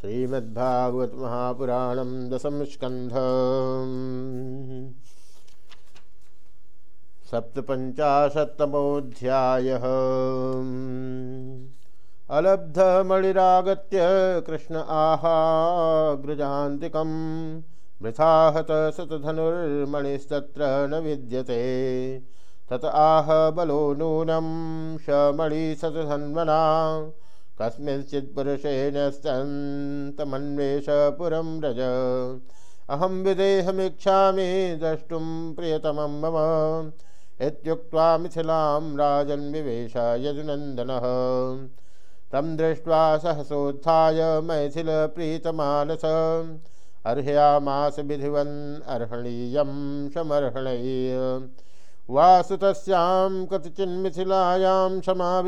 श्रीमद्भागवत महापुराण दशम स्कंध सप्तपञ्चाशत्तमोऽध्याय। अलब्धमणिरागत्य कृष्ण आहाग्रजान्तिकं वृथा हत शतधनुर्मणिस्तत्र न विद्यते। तत आह बलो नूनं शमणिशतधन्वना कस्मिंश्चित्पुरुषेण पुरं रज। अहं विदेहमीक्षामि द्रष्टुं प्रियतमं मम। इत्युक्त्वा मिथिलां राजन्विवेश यदुनन्दनः तं दृष्ट्वा सहसोत्थाय मैथिलप्रीतमानस। अर्हयामास विधिवन् अर्हणीयं समर्हणै वासुतस्यां कतिचिन्मिथिलायां क्षमा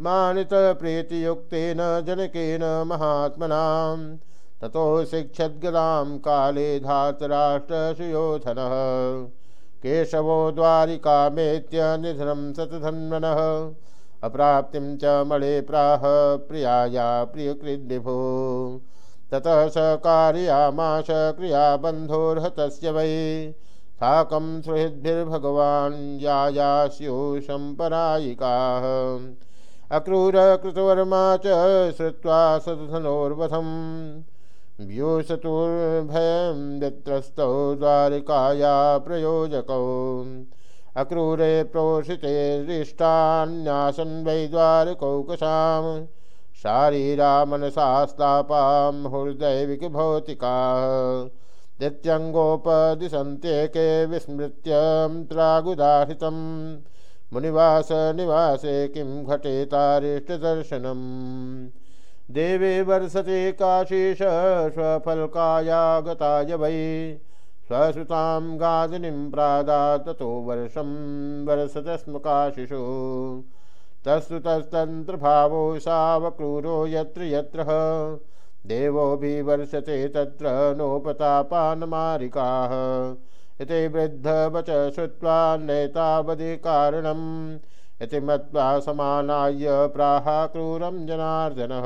मानित प्रीतियुक्तेन जनकेन महात्मना ततो शिक्षद्गदां काले धातराष्ट्रसुयोधनः। केशवो द्वारिकामेत्य निधनं शतधन्वनः अप्राप्तिं च मणे प्राह प्रियाया प्रियकृद्विभो। ततः स कारयामाश क्रियाबन्धोर्हतस्य वै। साकं सुहृद्भिर्भगवान् यायास्योषं परायिकाः अक्रूरकृतवर्मा च श्रुत्वा सदधनोर्वधम् व्यूसतुर्भयं वित्रस्तौ द्वारिकाया प्रयोजकौ। अक्रूरे प्रोषिते दृष्टान्यासन् वै द्वारकौकशां। शारीरा मनसास्तापां हृदैविकभौतिकाः नित्यङ्गोपदिशन्त्येके विस्मृत्य त्रागुदाहृतम्। मुनिवास निवासे किं घटेतारिष्टदर्शनम् देवे वर्षते काशीश स्वफलकाया गताय वै। स्वसुतां गादिनीं प्रादा ततो वर्षं वर्षत स्म काशिषु। तस्तु तस्तन्त्रभावो सावक्रूरो यत्र यत्र। देवोभिवर्षते तत्र नोपतापानमारिकाः। इति वृद्धवच श्रुत्वा नैतावधि कारणम् इति मत्वा समानाय प्राहा क्रूरं जनार्दनः।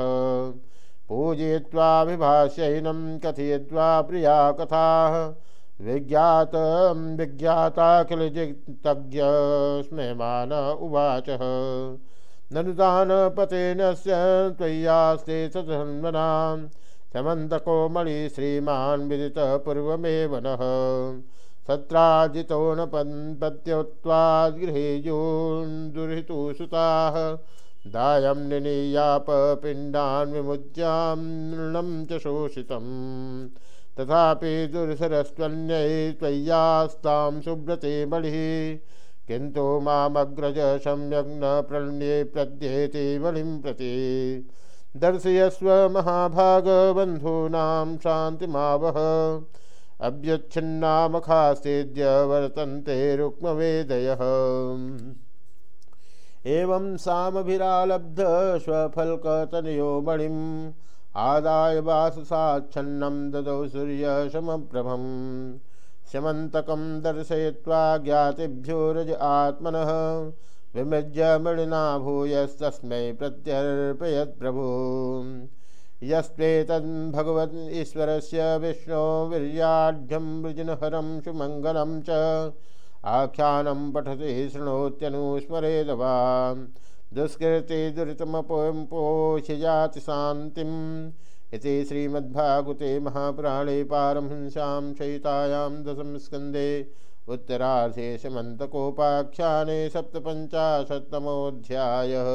पूजयित्वाभिभाष्यैनं कथयित्वा प्रिया कथाः। विज्ञात विज्ञाता किल जितज्ञ स्मयमान उवाच ननुदानपतेनस्य त्वय्यास्ते सधन्वनां समन्तकोमणि श्रीमान् विदितः पूर्वमेव नः। सत्राजितो न पत्यत्वाद्गृहेयोन्दुरितु सुताः दायं निनीयापपिण्डान् विमुच्यां नृणं च शोषितम्। तथापि दुर्सरस्त्वन्यै त्वय्यास्तां सुव्रते मणिः किन्तु मामग्रज सम्यग् न प्रणये प्रद्येति बलिं प्रति। दर्शयस्व महाभागबन्धूनां शान्तिमावह। अभ्युच्छिन्नामखास्तेद्य वर्तन्ते रुक्मवेदयः। एवं सामभिरालब्ध स्वफलकतनयो मणिम् आदाय वाससाच्छन्नं ददौ सूर्यशमप्रभम्। शमन्तकं दर्शयित्वा ज्ञातिभ्यो रज आत्मनः विमृज्य मणिना भूयस्तस्मै प्रत्यर्पयत् प्रभु। यस्त्वेतद्भगवन् ईश्वरस्य विष्णो वीर्याढ्यं वृजनहरं सुमङ्गलं च। आख्यानं पठति शृणोत्यनुस्मरेद वा दुष्कृति दुरितमपोषिजाति शान्तिम्। इति श्रीमद्भागवते महापुराणे पारमहंस्यां शयितायां दशमस्कन्धे उत्तरार्धे समन्तकोपाख्याने सप्तपञ्चाशत्तमोऽध्यायः।